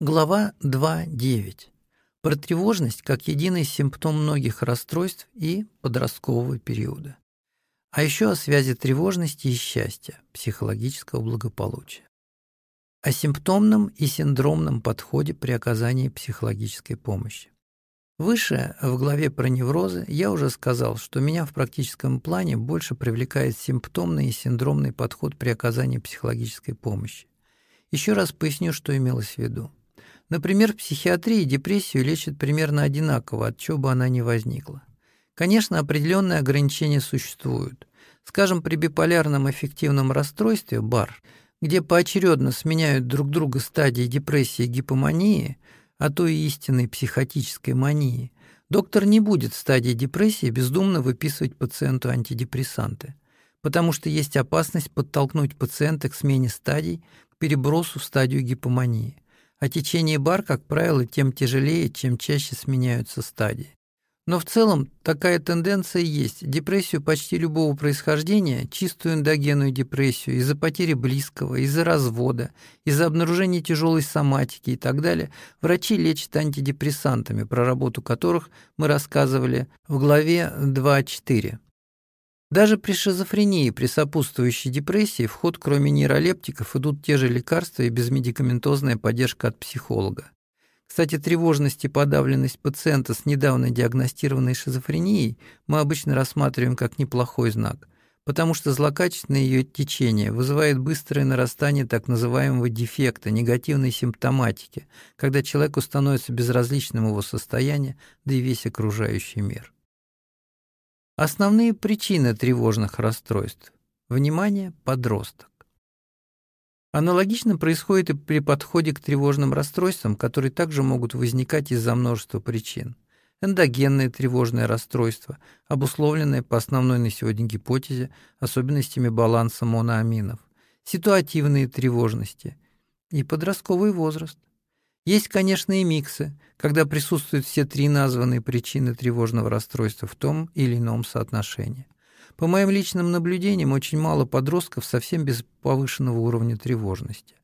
Глава 2.9. Про тревожность как единый симптом многих расстройств и подросткового периода. А еще о связи тревожности и счастья, психологического благополучия. О симптомном и синдромном подходе при оказании психологической помощи. Выше, в главе про неврозы, я уже сказал, что меня в практическом плане больше привлекает симптомный и синдромный подход при оказании психологической помощи. Еще раз поясню, что имелось в виду. Например, психиатрии депрессию лечат примерно одинаково, от чего бы она ни возникла. Конечно, определенные ограничения существуют. Скажем, при биполярном эффективном расстройстве, БАР, где поочередно сменяют друг друга стадии депрессии и гипомании, а то и истинной психотической мании, доктор не будет в стадии депрессии бездумно выписывать пациенту антидепрессанты, потому что есть опасность подтолкнуть пациента к смене стадий, к перебросу в стадию гипомании – а течение бар, как правило, тем тяжелее, чем чаще сменяются стадии. Но в целом такая тенденция есть. Депрессию почти любого происхождения, чистую эндогенную депрессию, из-за потери близкого, из-за развода, из-за обнаружения тяжелой соматики и так далее, врачи лечат антидепрессантами, про работу которых мы рассказывали в главе 2.4. Даже при шизофрении, при сопутствующей депрессии, в ход кроме нейролептиков идут те же лекарства и безмедикаментозная поддержка от психолога. Кстати, тревожность и подавленность пациента с недавно диагностированной шизофренией мы обычно рассматриваем как неплохой знак, потому что злокачественное ее течение вызывает быстрое нарастание так называемого дефекта, негативной симптоматики, когда человеку становится безразличным его состояние, да и весь окружающий мир. Основные причины тревожных расстройств. Внимание, подросток. Аналогично происходит и при подходе к тревожным расстройствам, которые также могут возникать из-за множества причин. Эндогенное тревожное расстройство, обусловленное по основной на сегодня гипотезе особенностями баланса моноаминов, ситуативные тревожности и подростковый возраст. Есть, конечно, и миксы, когда присутствуют все три названные причины тревожного расстройства в том или ином соотношении. По моим личным наблюдениям, очень мало подростков совсем без повышенного уровня тревожности.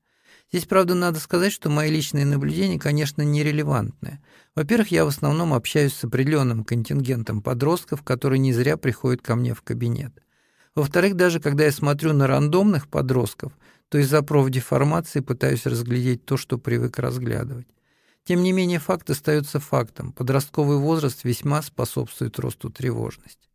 Здесь, правда, надо сказать, что мои личные наблюдения, конечно, нерелевантны. Во-первых, я в основном общаюсь с определенным контингентом подростков, которые не зря приходят ко мне в кабинет. Во-вторых, даже когда я смотрю на рандомных подростков, то из-за профдеформации пытаюсь разглядеть то, что привык разглядывать. Тем не менее, факт остается фактом. Подростковый возраст весьма способствует росту тревожности.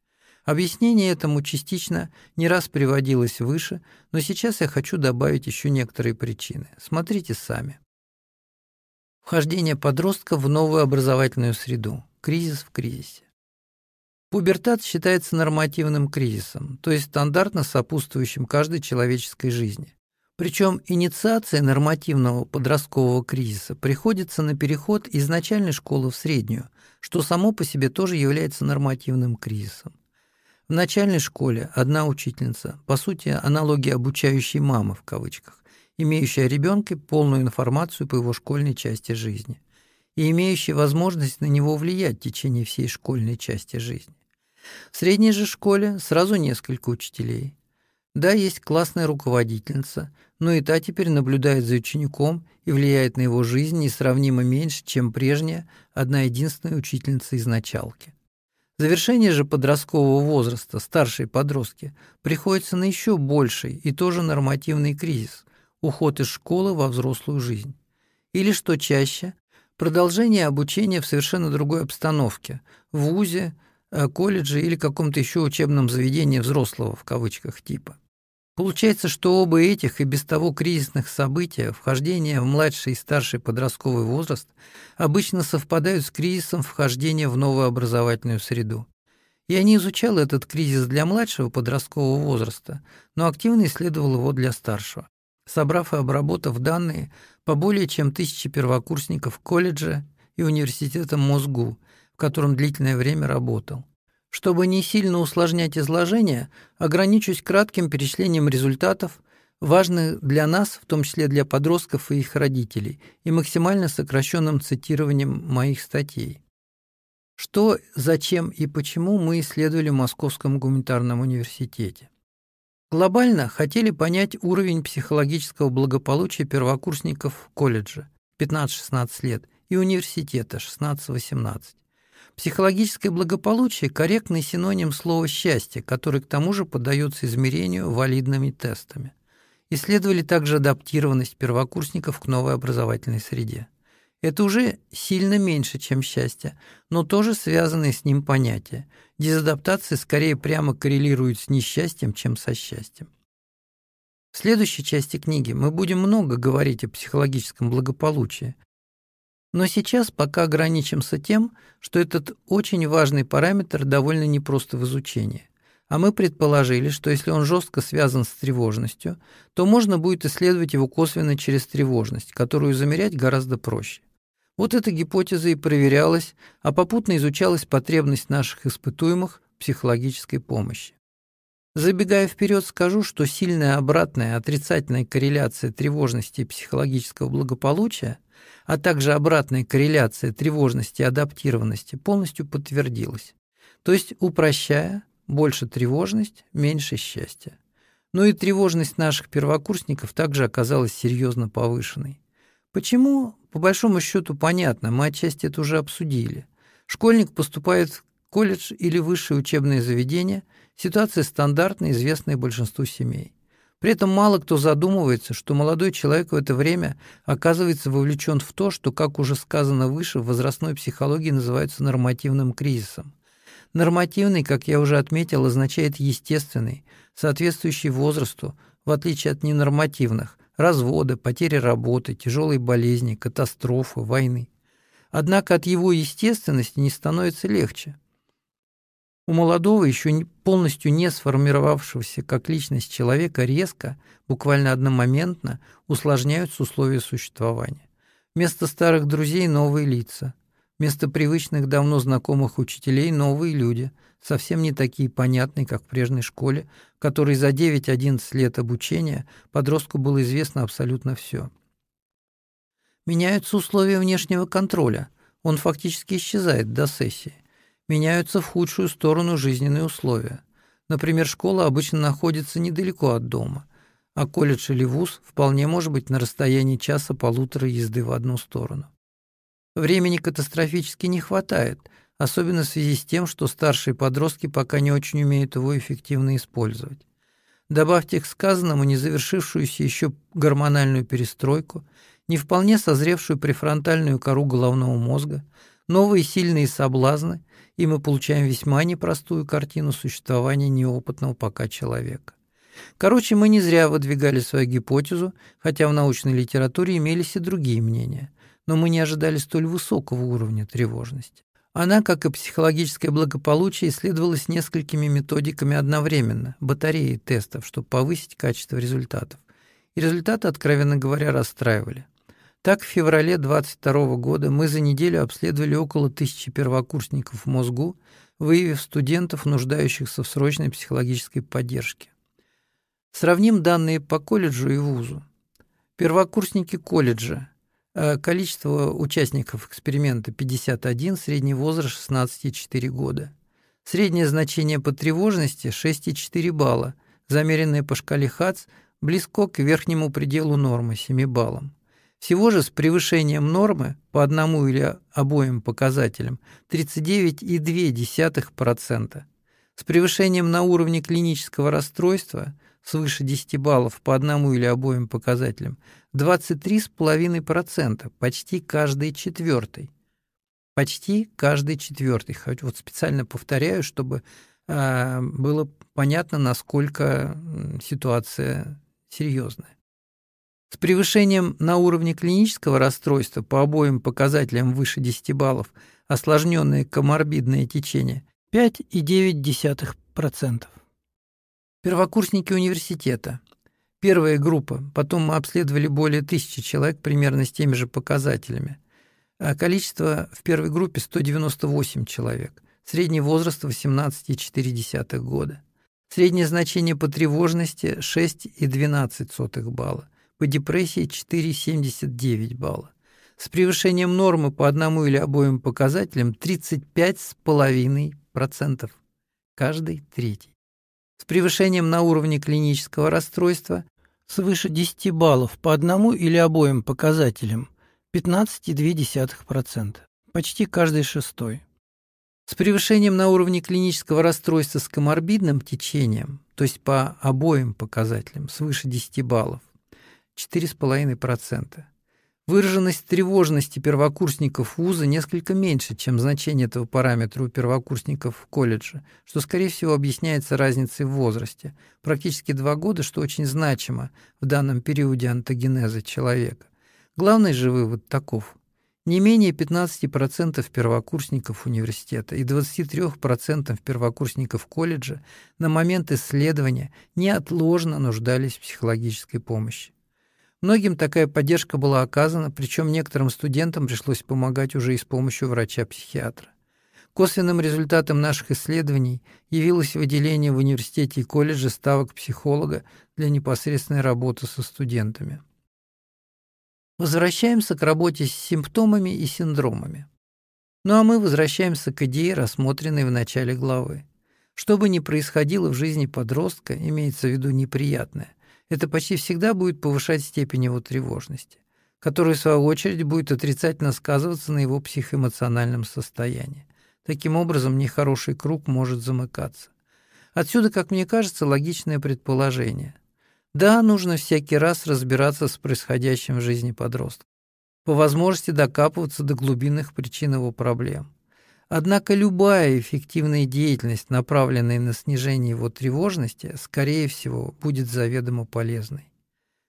Объяснение этому частично не раз приводилось выше, но сейчас я хочу добавить еще некоторые причины. Смотрите сами. Вхождение подростка в новую образовательную среду. Кризис в кризисе. Пубертат считается нормативным кризисом, то есть стандартно сопутствующим каждой человеческой жизни. Причем инициация нормативного подросткового кризиса приходится на переход из начальной школы в среднюю, что само по себе тоже является нормативным кризисом. В начальной школе одна учительница, по сути, аналогия обучающей мамы в кавычках, имеющая ребенка полную информацию по его школьной части жизни и имеющая возможность на него влиять в течение всей школьной части жизни. В средней же школе сразу несколько учителей. Да, есть классная руководительница, но и та теперь наблюдает за учеником и влияет на его жизнь несравнимо меньше, чем прежняя одна единственная учительница из началки. Завершение же подросткового возраста, старшие подростки, приходится на еще больший и тоже нормативный кризис – уход из школы во взрослую жизнь. Или, что чаще, продолжение обучения в совершенно другой обстановке – в ВУЗе, колледже или каком-то еще учебном заведении взрослого, в кавычках, типа. Получается, что оба этих и без того кризисных события, вхождение в младший и старший подростковый возраст, обычно совпадают с кризисом вхождения в новую образовательную среду. Я не изучал этот кризис для младшего подросткового возраста, но активно исследовал его для старшего, собрав и обработав данные по более чем тысяче первокурсников колледжа и университета МОСГУ, в котором длительное время работал. Чтобы не сильно усложнять изложение, ограничусь кратким перечислением результатов, важных для нас, в том числе для подростков и их родителей, и максимально сокращенным цитированием моих статей. Что, зачем и почему мы исследовали в Московском гуманитарном университете? Глобально хотели понять уровень психологического благополучия первокурсников колледжа. 15-16 лет и университета 16-18. Психологическое благополучие – корректный синоним слова «счастье», который к тому же поддается измерению валидными тестами. Исследовали также адаптированность первокурсников к новой образовательной среде. Это уже сильно меньше, чем счастье, но тоже связанные с ним понятия. Дезадаптация скорее прямо коррелирует с несчастьем, чем со счастьем. В следующей части книги мы будем много говорить о психологическом благополучии, но сейчас пока ограничимся тем, что этот очень важный параметр довольно непрост в изучении. А мы предположили, что если он жестко связан с тревожностью, то можно будет исследовать его косвенно через тревожность, которую замерять гораздо проще. Вот эта гипотеза и проверялась, а попутно изучалась потребность наших испытуемых в психологической помощи. Забегая вперед, скажу, что сильная обратная отрицательная корреляция тревожности и психологического благополучия – а также обратная корреляция тревожности и адаптированности полностью подтвердилась. То есть, упрощая, больше тревожность, меньше счастья. Но и тревожность наших первокурсников также оказалась серьезно повышенной. Почему? По большому счету понятно, мы отчасти это уже обсудили. Школьник поступает колледж или высшее учебное заведение, ситуация стандартная, известная большинству семей. При этом мало кто задумывается, что молодой человек в это время оказывается вовлечен в то, что, как уже сказано выше, в возрастной психологии называется нормативным кризисом. Нормативный, как я уже отметил, означает естественный, соответствующий возрасту, в отличие от ненормативных – развода, потери работы, тяжелой болезни, катастрофы, войны. Однако от его естественности не становится легче. У молодого, еще полностью не сформировавшегося как личность человека резко, буквально одномоментно, усложняются условия существования. Вместо старых друзей новые лица. Вместо привычных давно знакомых учителей новые люди, совсем не такие понятные, как в прежней школе, в которой за 9-11 лет обучения подростку было известно абсолютно все. Меняются условия внешнего контроля. Он фактически исчезает до сессии меняются в худшую сторону жизненные условия. Например, школа обычно находится недалеко от дома, а колледж или вуз вполне может быть на расстоянии часа-полутора езды в одну сторону. Времени катастрофически не хватает, особенно в связи с тем, что старшие подростки пока не очень умеют его эффективно использовать. Добавьте к сказанному незавершившуюся еще гормональную перестройку, не вполне созревшую префронтальную кору головного мозга, новые сильные соблазны, и мы получаем весьма непростую картину существования неопытного пока человека. Короче, мы не зря выдвигали свою гипотезу, хотя в научной литературе имелись и другие мнения, но мы не ожидали столь высокого уровня тревожности. Она, как и психологическое благополучие, исследовалась несколькими методиками одновременно, батареей тестов, чтобы повысить качество результатов. И результаты, откровенно говоря, расстраивали. Так, в феврале 22 года мы за неделю обследовали около тысячи первокурсников в мозгу, выявив студентов, нуждающихся в срочной психологической поддержке. Сравним данные по колледжу и вузу. Первокурсники колледжа. Э, количество участников эксперимента 51, средний возраст 16,4 года. Среднее значение по тревожности 6,4 балла, замеренное по шкале ХАЦ близко к верхнему пределу нормы 7 баллам. Всего же с превышением нормы по одному или обоим показателям 39,2%. С превышением на уровне клинического расстройства свыше 10 баллов по одному или обоим показателям 23,5%, почти каждый четвертый. Почти каждый четвертый. Хоть вот специально повторяю, чтобы э, было понятно, насколько ситуация серьезная. С превышением на уровне клинического расстройства по обоим показателям выше 10 баллов осложненное коморбидное течение 5,9%. Первокурсники университета. Первая группа, потом мы обследовали более тысячи человек примерно с теми же показателями. А количество в первой группе 198 человек, средний возраст 18,4 года. Среднее значение по тревожности 6,12 балла по депрессии 4,79 балла. С превышением нормы по одному или обоим показателям 35,5%, каждый третий. С превышением на уровне клинического расстройства свыше 10 баллов по одному или обоим показателям 15,2%, почти каждый шестой. С превышением на уровне клинического расстройства с коморбидным течением, то есть по обоим показателям, свыше 10 баллов, 4,5%. Выраженность тревожности первокурсников вуза несколько меньше, чем значение этого параметра у первокурсников в колледже, что, скорее всего, объясняется разницей в возрасте. Практически два года, что очень значимо в данном периоде антогенеза человека. Главный же вывод таков. Не менее 15% первокурсников университета и 23% первокурсников колледжа на момент исследования неотложно нуждались в психологической помощи. Многим такая поддержка была оказана, причем некоторым студентам пришлось помогать уже и с помощью врача-психиатра. Косвенным результатом наших исследований явилось выделение в университете и колледже ставок психолога для непосредственной работы со студентами. Возвращаемся к работе с симптомами и синдромами. Ну а мы возвращаемся к идее, рассмотренной в начале главы. Что бы ни происходило в жизни подростка, имеется в виду неприятное, это почти всегда будет повышать степень его тревожности, которая, в свою очередь, будет отрицательно сказываться на его психоэмоциональном состоянии. Таким образом, нехороший круг может замыкаться. Отсюда, как мне кажется, логичное предположение. Да, нужно всякий раз разбираться с происходящим в жизни подростка. По возможности докапываться до глубинных причин его проблем. Однако любая эффективная деятельность, направленная на снижение его тревожности, скорее всего, будет заведомо полезной.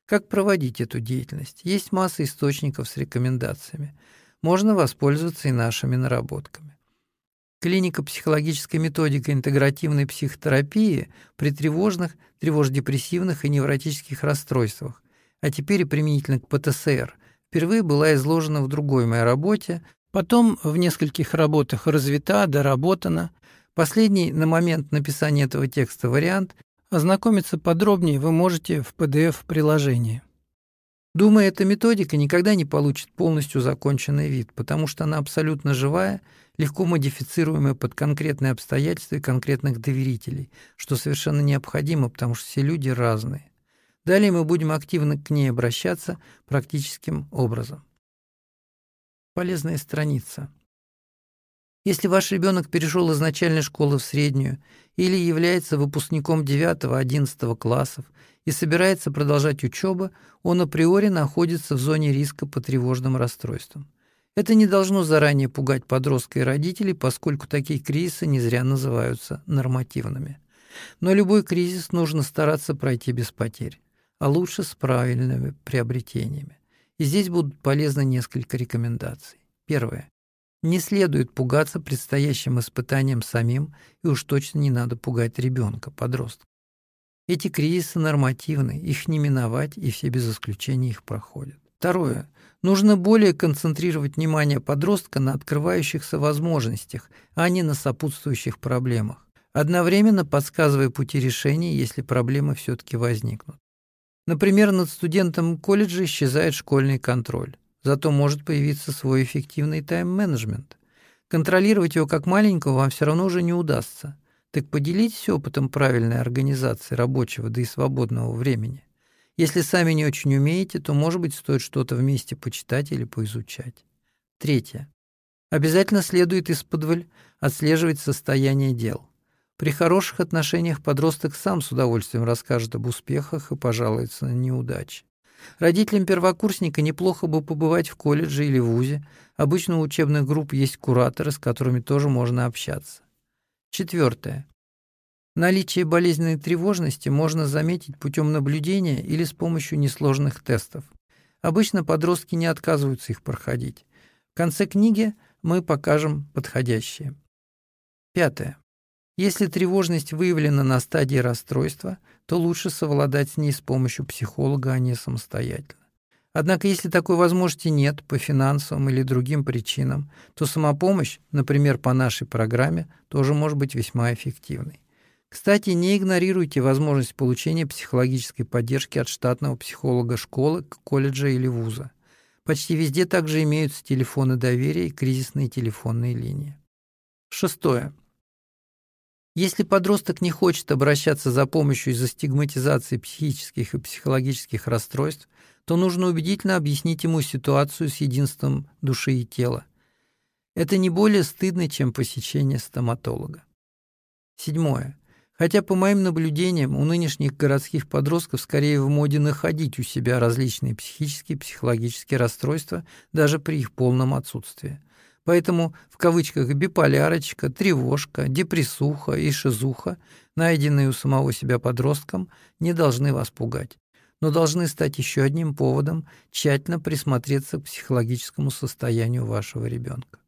Как проводить эту деятельность? Есть масса источников с рекомендациями. Можно воспользоваться и нашими наработками. Клиника психологической методики интегративной психотерапии при тревожных, тревожно-депрессивных и невротических расстройствах, а теперь и применительно к ПТСР, впервые была изложена в другой моей работе, потом в нескольких работах развита, доработана. Последний на момент написания этого текста вариант ознакомиться подробнее вы можете в PDF-приложении. Думаю, эта методика никогда не получит полностью законченный вид, потому что она абсолютно живая, легко модифицируемая под конкретные обстоятельства и конкретных доверителей, что совершенно необходимо, потому что все люди разные. Далее мы будем активно к ней обращаться практическим образом. Полезная страница. Если ваш ребенок перешел из начальной школы в среднюю или является выпускником 9-11 классов и собирается продолжать учебу, он априори находится в зоне риска по тревожным расстройствам. Это не должно заранее пугать подростка и родителей, поскольку такие кризисы не зря называются нормативными. Но любой кризис нужно стараться пройти без потерь, а лучше с правильными приобретениями. И здесь будут полезны несколько рекомендаций. Первое. Не следует пугаться предстоящим испытанием самим, и уж точно не надо пугать ребенка, подростка. Эти кризисы нормативны, их не миновать, и все без исключения их проходят. Второе. Нужно более концентрировать внимание подростка на открывающихся возможностях, а не на сопутствующих проблемах, одновременно подсказывая пути решения, если проблемы все-таки возникнут. Например, над студентом колледжа исчезает школьный контроль. Зато может появиться свой эффективный тайм-менеджмент. Контролировать его как маленького вам все равно уже не удастся. Так поделитесь опытом правильной организации рабочего, да и свободного времени. Если сами не очень умеете, то, может быть, стоит что-то вместе почитать или поизучать. Третье. Обязательно следует исподволь отслеживать состояние дел. При хороших отношениях подросток сам с удовольствием расскажет об успехах и пожалуется на неудачи. Родителям первокурсника неплохо бы побывать в колледже или вузе. Обычно у учебных групп есть кураторы, с которыми тоже можно общаться. Четвертое. Наличие болезненной тревожности можно заметить путем наблюдения или с помощью несложных тестов. Обычно подростки не отказываются их проходить. В конце книги мы покажем подходящие. Пятое. Если тревожность выявлена на стадии расстройства, то лучше совладать с ней с помощью психолога, а не самостоятельно. Однако, если такой возможности нет по финансовым или другим причинам, то самопомощь, например, по нашей программе, тоже может быть весьма эффективной. Кстати, не игнорируйте возможность получения психологической поддержки от штатного психолога школы, колледжа или вуза. Почти везде также имеются телефоны доверия и кризисные телефонные линии. Шестое. Если подросток не хочет обращаться за помощью из-за стигматизации психических и психологических расстройств, то нужно убедительно объяснить ему ситуацию с единством души и тела. Это не более стыдно, чем посещение стоматолога. Седьмое. Хотя, по моим наблюдениям, у нынешних городских подростков скорее в моде находить у себя различные психические, психологические расстройства, даже при их полном отсутствии. Поэтому в кавычках биполярочка, тревожка, депрессуха и шизуха, найденные у самого себя подростком, не должны вас пугать но должны стать еще одним поводом тщательно присмотреться к психологическому состоянию вашего ребенка.